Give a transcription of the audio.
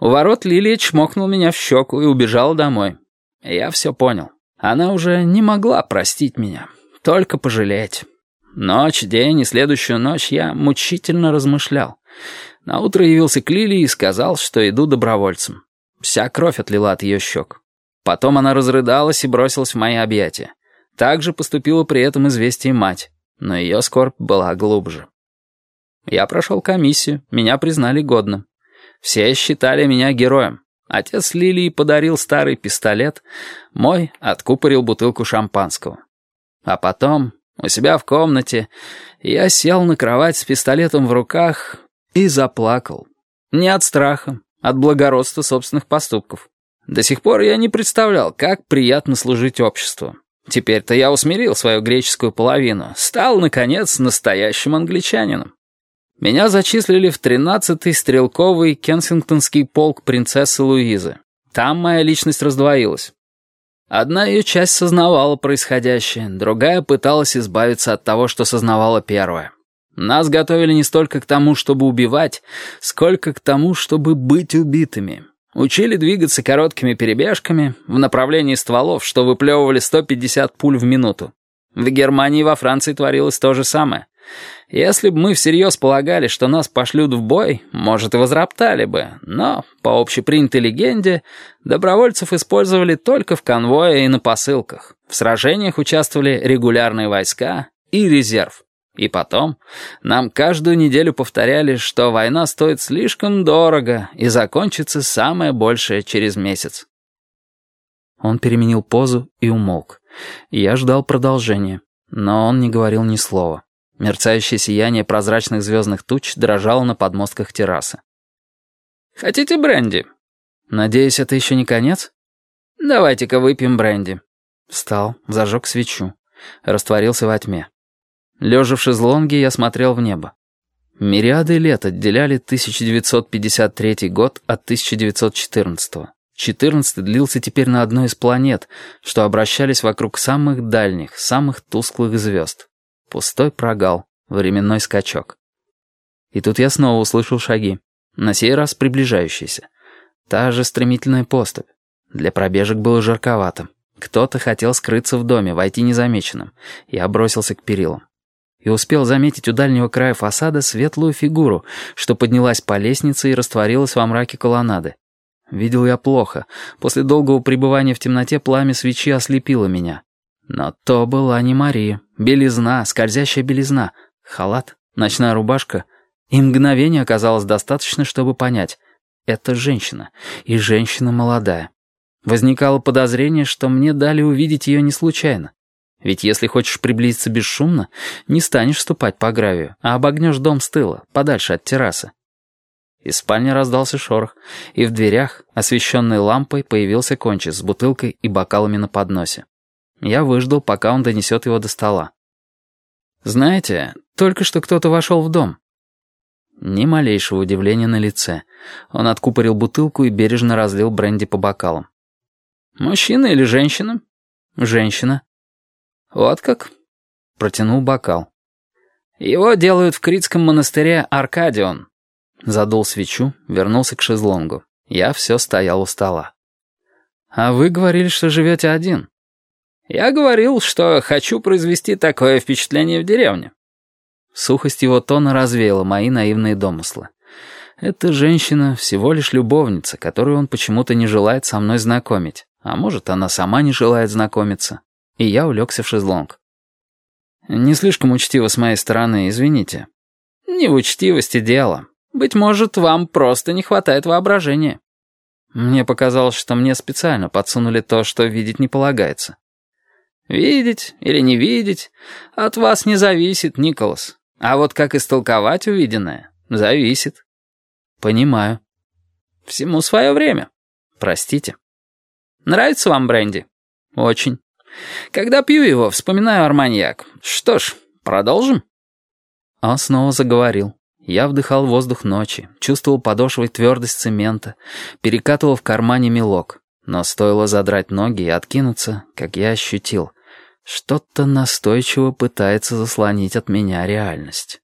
У ворот Лилия чмокнул меня в щеку и убежала домой. Я все понял. Она уже не могла простить меня, только пожалеть. Ночь, день и следующую ночь я мучительно размышлял. Наутро явился к Лилии и сказал, что иду добровольцем. Вся кровь отлила от ее щек. Потом она разрыдалась и бросилась в мои объятия. Так же поступила при этом известие мать, но ее скорбь была глубже. Я прошел комиссию, меня признали годным. Все считали меня героем. Отец Лилии подарил старый пистолет, мой откупорил бутылку шампанского. А потом, у себя в комнате, я сел на кровать с пистолетом в руках и заплакал. Не от страха, от благородства собственных поступков. До сих пор я не представлял, как приятно служить обществу. Теперь-то я усмирил свою греческую половину, стал, наконец, настоящим англичанином. Меня зачислили в 13-й стрелковый кенсингтонский полк принцессы Луизы. Там моя личность раздвоилась. Одна ее часть сознавала происходящее, другая пыталась избавиться от того, что сознавала первая. Нас готовили не столько к тому, чтобы убивать, сколько к тому, чтобы быть убитыми. Учили двигаться короткими перебежками в направлении стволов, что выплевывали 150 пуль в минуту. В Германии и во Франции творилось то же самое. Если бы мы всерьез полагали, что нас пошлют в бой, может, и возроптали бы, но, по общепринятой легенде, добровольцев использовали только в конвое и на посылках. В сражениях участвовали регулярные войска и резерв. И потом, нам каждую неделю повторяли, что война стоит слишком дорого и закончится самое большее через месяц. Он переменил позу и умолк. Я ждал продолжения, но он не говорил ни слова. Мерцающее сияние прозрачных звездных туч дрожало на подмостках террасы. «Хотите бренди?» «Надеюсь, это еще не конец?» «Давайте-ка выпьем бренди». Встал, зажег свечу. Растворился во тьме. Лежа в шезлонге, я смотрел в небо. Мириады лет отделяли 1953 год от 1914 -го. 14 длился теперь на одной из планет, что обращались вокруг самых дальних, самых тусклых звезд. Пустой прогал, временной скачок. И тут я снова услышал шаги, на сей раз приближающиеся. Та же стремительная поступь. Для пробежек было жарковато. Кто-то хотел скрыться в доме, войти незамеченным. Я бросился к перилам. И успел заметить у дальнего края фасада светлую фигуру, что поднялась по лестнице и растворилась во мраке колоннады. Видел я плохо. После долгого пребывания в темноте пламя свечи ослепило меня. Но то была не Мария. Белизна, скользящая белизна, халат, ночная рубашка. И мгновение оказалось достаточно, чтобы понять. Это женщина. И женщина молодая. Возникало подозрение, что мне дали увидеть ее не случайно. Ведь если хочешь приблизиться бесшумно, не станешь ступать по гравию, а обогнешь дом с тыла, подальше от террасы. Из спальни раздался шорох, и в дверях, освещенной лампой, появился кончик с бутылкой и бокалами на подносе. Я выждал, пока он донесет его до стола. «Знаете, только что кто-то вошел в дом». Ни малейшего удивления на лице. Он откупорил бутылку и бережно разлил бренди по бокалам. «Мужчина или женщина?» «Женщина». «Вот как?» Протянул бокал. «Его делают в Критском монастыре Аркадион». Задул свечу, вернулся к шезлонгу. Я все стоял у стола. «А вы говорили, что живете один?» Я говорил, что хочу произвести такое впечатление в деревне». Сухость его тона развеяла мои наивные домыслы. Эта женщина всего лишь любовница, которую он почему-то не желает со мной знакомить. А может, она сама не желает знакомиться. И я улегся в шезлонг. Не слишком учтиво с моей стороны, извините. Не в учтивости дело. Быть может, вам просто не хватает воображения. Мне показалось, что мне специально подсунули то, что видеть не полагается. Видеть или не видеть от вас не зависит, Николас. А вот как истолковать увиденное, зависит. Понимаю. Всему свое время. Простите. Нравится вам бренди? Очень. Когда пью его, вспоминаю арманьяк. Что ж, продолжим? Он снова заговорил. Я вдыхал воздух ночи, чувствовал подошвой твердость цемента, перекатывал в кармане мелок. Но стоило задрать ноги и откинуться, как я ощутил — что-то настойчиво пытается заслонить от меня реальность.